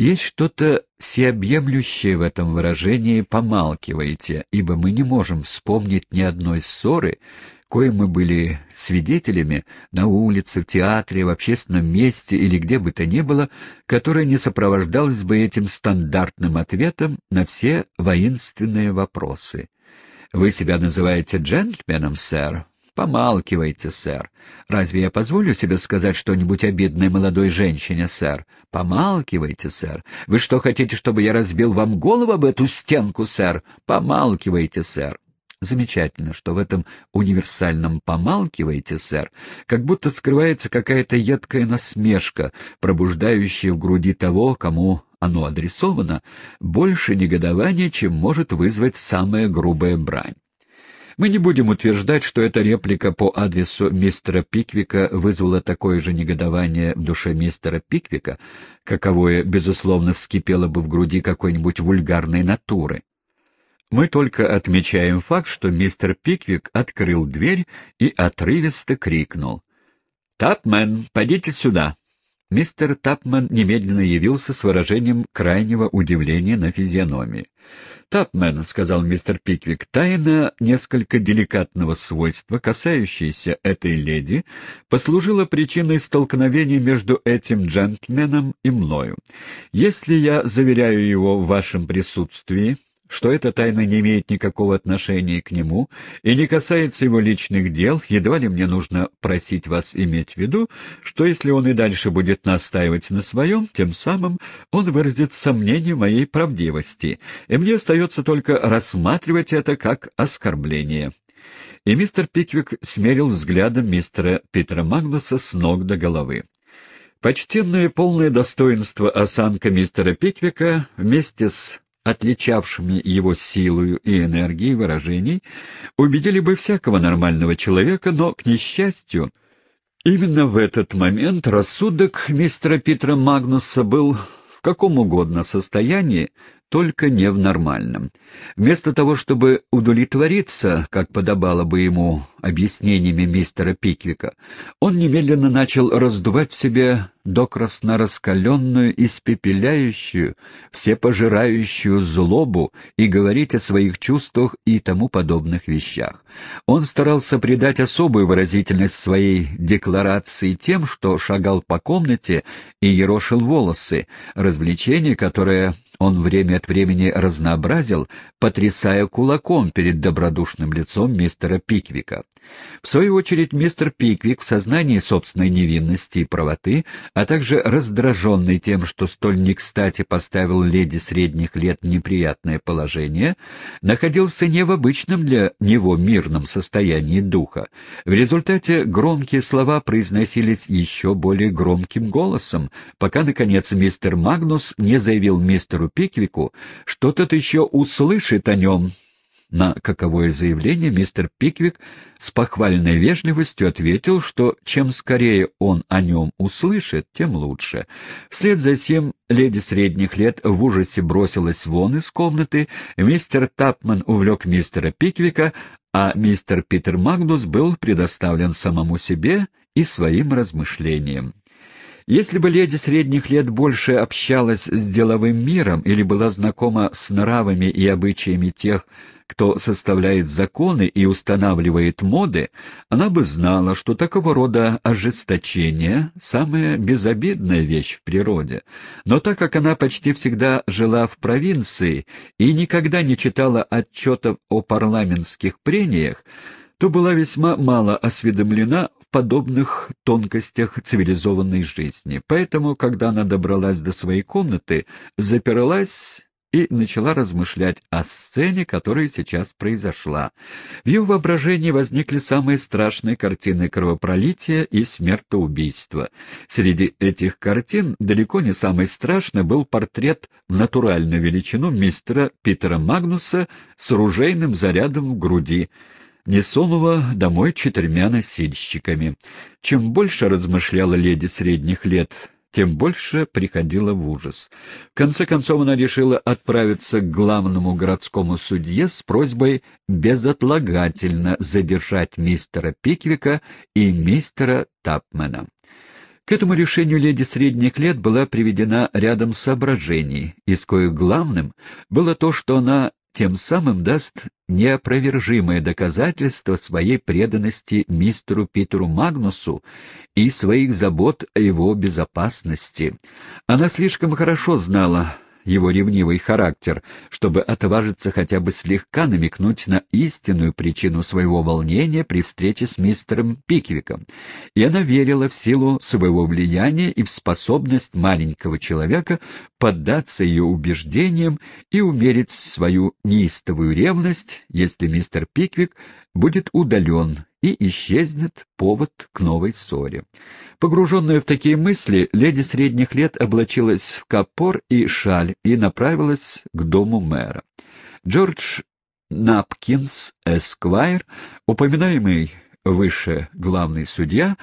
Есть что-то всеобъемлющее в этом выражении «помалкивайте», ибо мы не можем вспомнить ни одной ссоры, кое мы были свидетелями на улице, в театре, в общественном месте или где бы то ни было, которая не сопровождалась бы этим стандартным ответом на все воинственные вопросы. «Вы себя называете джентльменом, сэр?» «Помалкивайте, сэр. Разве я позволю себе сказать что-нибудь обидное молодой женщине, сэр? Помалкивайте, сэр. Вы что, хотите, чтобы я разбил вам голову об эту стенку, сэр? Помалкивайте, сэр». Замечательно, что в этом универсальном «помалкивайте, сэр», как будто скрывается какая-то едкая насмешка, пробуждающая в груди того, кому оно адресовано, больше негодования, чем может вызвать самая грубая брань. Мы не будем утверждать, что эта реплика по адресу мистера Пиквика вызвала такое же негодование в душе мистера Пиквика, каковое, безусловно, вскипело бы в груди какой-нибудь вульгарной натуры. Мы только отмечаем факт, что мистер Пиквик открыл дверь и отрывисто крикнул. «Тапмен, подите сюда!» Мистер Тапман немедленно явился с выражением крайнего удивления на физиономии. «Тапмен», — сказал мистер Пиквик, — «тайна несколько деликатного свойства, касающаяся этой леди, послужила причиной столкновения между этим джентльменом и мною. Если я заверяю его в вашем присутствии, что эта тайна не имеет никакого отношения к нему и не касается его личных дел, едва ли мне нужно просить вас иметь в виду, что если он и дальше будет настаивать на своем, тем самым он выразит сомнение моей правдивости, и мне остается только рассматривать это как оскорбление. И мистер Пиквик смерил взглядом мистера Питера Магнуса с ног до головы. Почтенное полное достоинство осанка мистера Пиквика вместе с отличавшими его силою и энергией выражений, убедили бы всякого нормального человека, но, к несчастью, именно в этот момент рассудок мистера Питера Магнуса был в каком угодно состоянии, только не в нормальном. Вместо того, чтобы удовлетвориться, как подобало бы ему объяснениями мистера Пиквика, он немедленно начал раздувать в себе докрасно раскаленную, испепеляющую, всепожирающую злобу и говорить о своих чувствах и тому подобных вещах. Он старался придать особую выразительность своей декларации тем, что шагал по комнате и ерошил волосы, развлечение, которое он время от времени разнообразил, потрясая кулаком перед добродушным лицом мистера Пиквика. В свою очередь мистер Пиквик в сознании собственной невинности и правоты, а также раздраженный тем, что столь не кстати поставил леди средних лет неприятное положение, находился не в обычном для него мирном состоянии духа. В результате громкие слова произносились еще более громким голосом, пока, наконец, мистер Магнус не заявил мистеру Пиквику, что тот еще услышит о нем. На каковое заявление мистер Пиквик с похвальной вежливостью ответил, что чем скорее он о нем услышит, тем лучше. Вслед за тем леди средних лет в ужасе бросилась вон из комнаты, мистер Тапман увлек мистера Пиквика, а мистер Питер Магнус был предоставлен самому себе и своим размышлениям. Если бы леди средних лет больше общалась с деловым миром или была знакома с нравами и обычаями тех, кто составляет законы и устанавливает моды, она бы знала, что такого рода ожесточение — самая безобидная вещь в природе. Но так как она почти всегда жила в провинции и никогда не читала отчетов о парламентских прениях, то была весьма мало осведомлена подобных тонкостях цивилизованной жизни. Поэтому, когда она добралась до своей комнаты, запиралась и начала размышлять о сцене, которая сейчас произошла. В ее воображении возникли самые страшные картины кровопролития и смертоубийства. Среди этих картин далеко не самый страшный был портрет в натуральную величину мистера Питера Магнуса с ружейным зарядом в груди, несомого домой четырьмя носильщиками. Чем больше размышляла леди средних лет тем больше приходила в ужас. В конце концов она решила отправиться к главному городскому судье с просьбой безотлагательно задержать мистера Пиквика и мистера Тапмена. К этому решению леди средних лет была приведена рядом соображений, из коих главным было то, что она тем самым даст неопровержимое доказательство своей преданности мистеру Питеру Магнусу и своих забот о его безопасности. Она слишком хорошо знала его ревнивый характер, чтобы отважиться хотя бы слегка намекнуть на истинную причину своего волнения при встрече с мистером Пиквиком. И она верила в силу своего влияния и в способность маленького человека поддаться ее убеждениям и умерить свою неистовую ревность, если мистер Пиквик будет удален и исчезнет повод к новой ссоре. Погруженная в такие мысли, леди средних лет облачилась в капор и шаль и направилась к дому мэра. Джордж Напкинс Эсквайр, упоминаемый выше главный судья,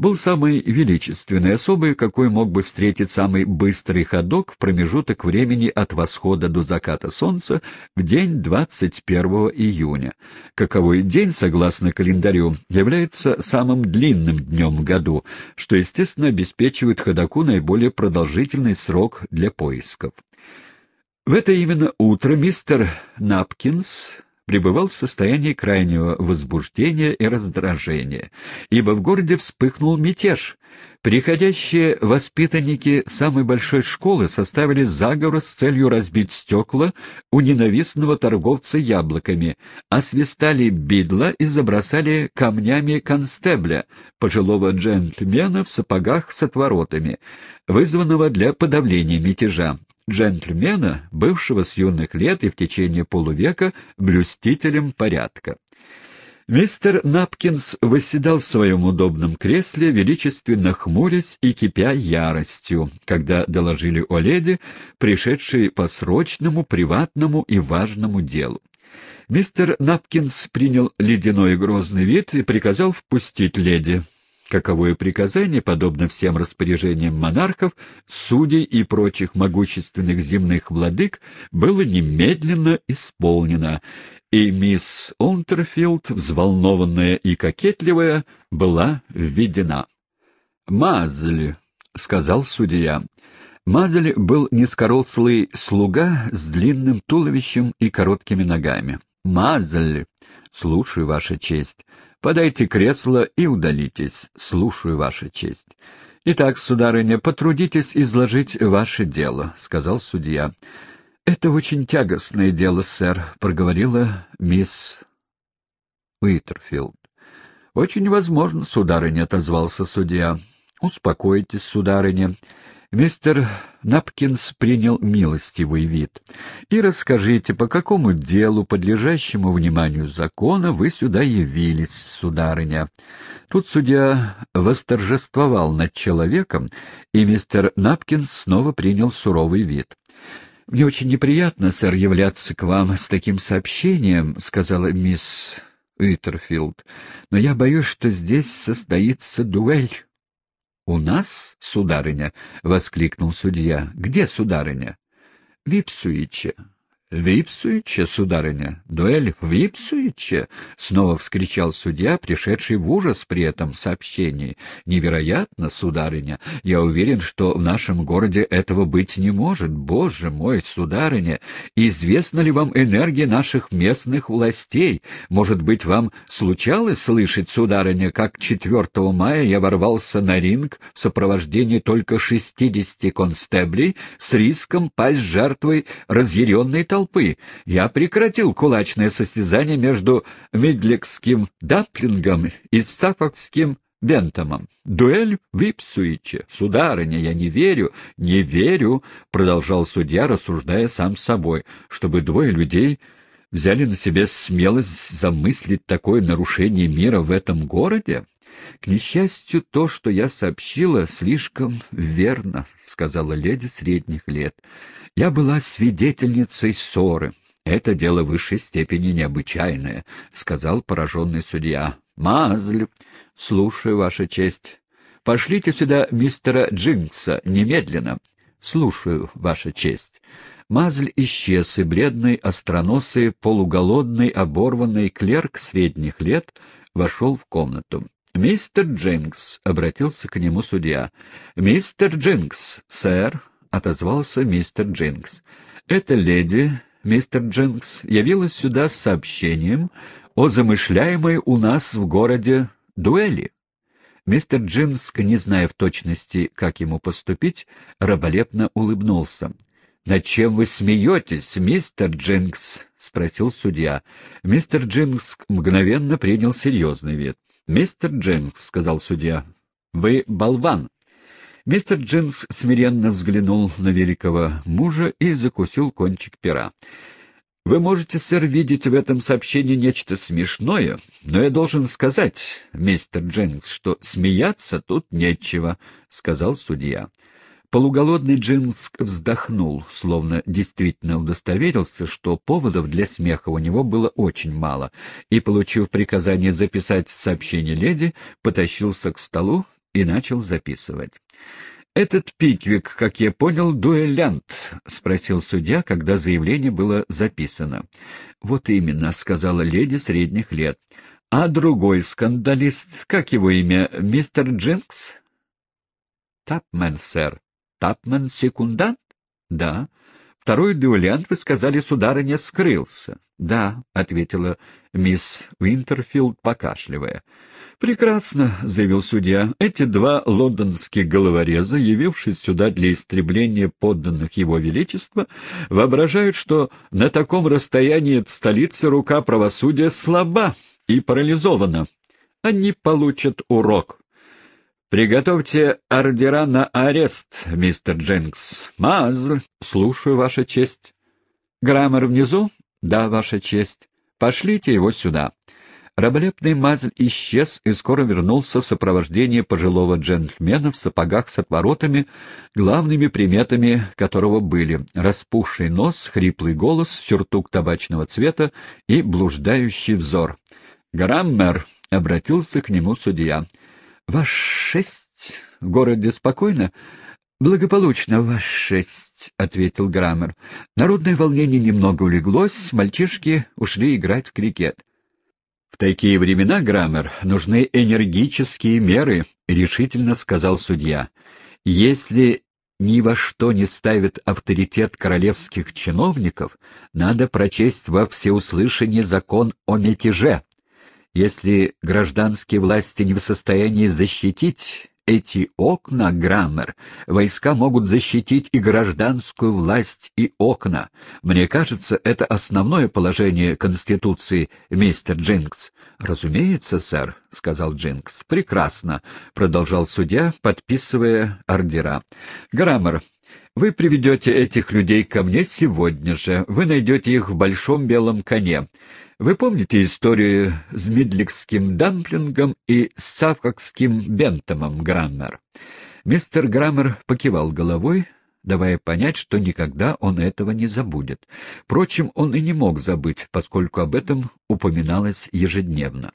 был самой величественной особой, какой мог бы встретить самый быстрый ходок в промежуток времени от восхода до заката солнца в день 21 июня. Каковой день, согласно календарю, является самым длинным днем в году, что, естественно, обеспечивает ходоку наиболее продолжительный срок для поисков. В это именно утро мистер Напкинс пребывал в состоянии крайнего возбуждения и раздражения, ибо в городе вспыхнул мятеж. Приходящие воспитанники самой большой школы составили заговор с целью разбить стекла у ненавистного торговца яблоками, освистали бидла и забросали камнями констебля, пожилого джентльмена в сапогах с отворотами, вызванного для подавления мятежа джентльмена, бывшего с юных лет и в течение полувека блюстителем порядка. Мистер Напкинс восседал в своем удобном кресле, величественно хмурясь и кипя яростью, когда доложили о леди, пришедшей по срочному, приватному и важному делу. Мистер Напкинс принял ледяной грозный вид и приказал впустить леди, Каковое приказание, подобно всем распоряжениям монархов, судей и прочих могущественных земных владык, было немедленно исполнено, и мисс Унтерфилд, взволнованная и кокетливая, была введена. «Мазль», — сказал судья. Мазль был низкорослый слуга с длинным туловищем и короткими ногами. «Мазль, слушаю, Ваша честь». Подайте кресло и удалитесь. Слушаю, Ваша честь. — Итак, сударыня, потрудитесь изложить ваше дело, — сказал судья. — Это очень тягостное дело, сэр, — проговорила мисс Уитерфилд. — Очень возможно, сударыня, — отозвался судья. — Успокойтесь, сударыня. Мистер Напкинс принял милостивый вид. «И расскажите, по какому делу, подлежащему вниманию закона, вы сюда явились, сударыня?» Тут судья восторжествовал над человеком, и мистер Напкинс снова принял суровый вид. «Мне очень неприятно, сэр, являться к вам с таким сообщением», — сказала мисс Уитерфилд, — «но я боюсь, что здесь состоится дуэль». «У нас, сударыня?» — воскликнул судья. «Где сударыня?» «В Ипсуиче». «В Ипсуиче, сударыня? Дуэль в Ипсуиче?» — снова вскричал судья, пришедший в ужас при этом сообщении. «Невероятно, сударыня! Я уверен, что в нашем городе этого быть не может. Боже мой, сударыня! Известна ли вам энергия наших местных властей? Может быть, вам случалось слышать, сударыня, как 4 мая я ворвался на ринг в сопровождении только шестидесяти констеблей с риском пасть жертвой разъяренной толпы? Толпы, я прекратил кулачное состязание между Мидликским Даплингом и Саффокским Бентомом. Дуэль в Ипсуиче. Сударыня, я не верю, не верю, — продолжал судья, рассуждая сам с собой, чтобы двое людей взяли на себе смелость замыслить такое нарушение мира в этом городе? — К несчастью, то, что я сообщила, слишком верно, — сказала леди средних лет. — Я была свидетельницей ссоры. — Это дело высшей степени необычайное, — сказал пораженный судья. — Мазль, слушаю, Ваша честь. Пошлите сюда мистера Джинкса немедленно. — Слушаю, Ваша честь. Мазль исчез, и бледный, остроносый, полуголодный, оборванный клерк средних лет вошел в комнату. «Мистер Джинкс», — обратился к нему судья. «Мистер Джинкс, сэр», — отозвался мистер Джинкс. «Эта леди, мистер Джинкс, явилась сюда с сообщением о замышляемой у нас в городе дуэли». Мистер Джинск, не зная в точности, как ему поступить, раболепно улыбнулся. «Над чем вы смеетесь, мистер Джинкс?» — спросил судья. Мистер Джинкс мгновенно принял серьезный вид. «Мистер Джинкс», — сказал судья, — «вы болван». Мистер Джинкс смиренно взглянул на великого мужа и закусил кончик пера. «Вы можете, сэр, видеть в этом сообщении нечто смешное, но я должен сказать, мистер Дженкс, что смеяться тут нечего», — сказал судья. Полуголодный Джинск вздохнул, словно действительно удостоверился, что поводов для смеха у него было очень мало, и, получив приказание записать сообщение леди, потащился к столу и начал записывать. «Этот Пиквик, как я понял, дуэлянт?» — спросил судья, когда заявление было записано. «Вот именно», — сказала леди средних лет. «А другой скандалист, как его имя, мистер Джинкс?» «Тапмен, сэр», Тапман секундант? Да. Второй дуэлянт, вы сказали, сударыня, скрылся. Да, ответила мисс Уинтерфилд, покашливая. «Прекрасно», — заявил судья. «Эти два лондонских головореза, явившись сюда для истребления подданных его величества, воображают, что на таком расстоянии от столицы рука правосудия слаба и парализована. Они получат урок». «Приготовьте ордера на арест, мистер Дженкс. Мазл, слушаю, Ваша честь. Граммар внизу? Да, Ваша честь. Пошлите его сюда». Раболепный Мазль исчез и скоро вернулся в сопровождении пожилого джентльмена в сапогах с отворотами, главными приметами которого были распухший нос, хриплый голос, сюртук табачного цвета и блуждающий взор. «Граммер!» — обратился к нему судья — Ваш шесть в городе спокойно? Благополучно, ваш шесть, — ответил Граммер. Народное волнение немного улеглось, мальчишки ушли играть в крикет. В такие времена, Граммер, нужны энергические меры, — решительно сказал судья. Если ни во что не ставит авторитет королевских чиновников, надо прочесть во всеуслышание закон о мятеже. Если гражданские власти не в состоянии защитить эти окна, Граммер, войска могут защитить и гражданскую власть, и окна. Мне кажется, это основное положение Конституции, мистер Джинкс. «Разумеется, сэр», — сказал Джинкс. «Прекрасно», — продолжал судья, подписывая ордера. «Граммер, вы приведете этих людей ко мне сегодня же. Вы найдете их в большом белом коне. Вы помните историю с Мидликским дамплингом и Сафкокским бентомом, Граммер? Мистер Граммер покивал головой, давая понять, что никогда он этого не забудет. Впрочем, он и не мог забыть, поскольку об этом упоминалось ежедневно.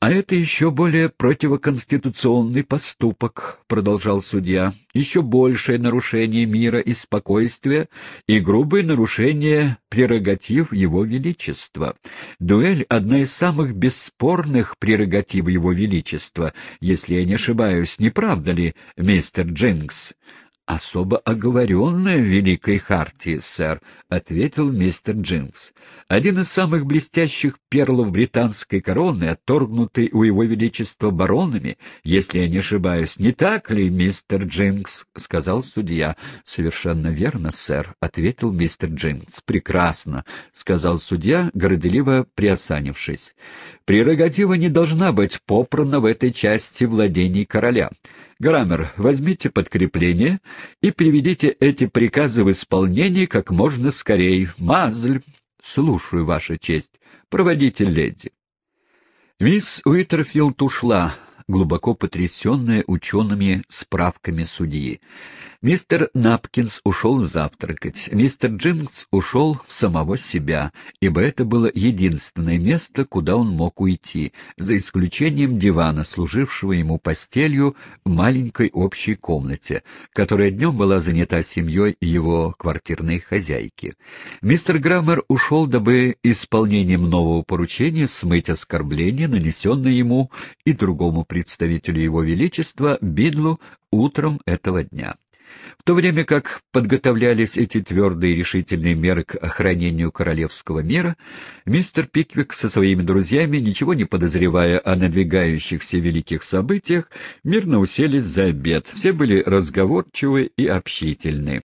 «А это еще более противоконституционный поступок», — продолжал судья, — «еще большее нарушение мира и спокойствия и грубое нарушение прерогатив Его Величества. Дуэль — одна из самых бесспорных прерогатив Его Величества, если я не ошибаюсь, не правда ли, мистер Джинкс?» «Особо оговоренная в Великой Хартии, сэр», — ответил мистер Джинкс. «Один из самых блестящих перлов британской короны, отторгнутый у его величества баронами, если я не ошибаюсь. Не так ли, мистер Джинкс?» — сказал судья. «Совершенно верно, сэр», — ответил мистер Джинкс. «Прекрасно», — сказал судья, горделиво приосанившись. «Прерогатива не должна быть попрана в этой части владений короля». Граммер, возьмите подкрепление и приведите эти приказы в исполнение как можно скорее. Мазль, слушаю, Ваша честь. Проводите леди. Мисс Уитерфилд ушла, глубоко потрясенная учеными справками судьи. Мистер Напкинс ушел завтракать, мистер Джинкс ушел в самого себя, ибо это было единственное место, куда он мог уйти, за исключением дивана, служившего ему постелью в маленькой общей комнате, которая днем была занята семьей его квартирной хозяйки. Мистер Граммер ушел, дабы исполнением нового поручения смыть оскорбление, нанесенное ему и другому представителю его величества, Бидлу, утром этого дня. В то время как подготовлялись эти твердые решительные меры к охранению королевского мира, мистер Пиквик со своими друзьями, ничего не подозревая о надвигающихся великих событиях, мирно уселись за обед. Все были разговорчивы и общительны.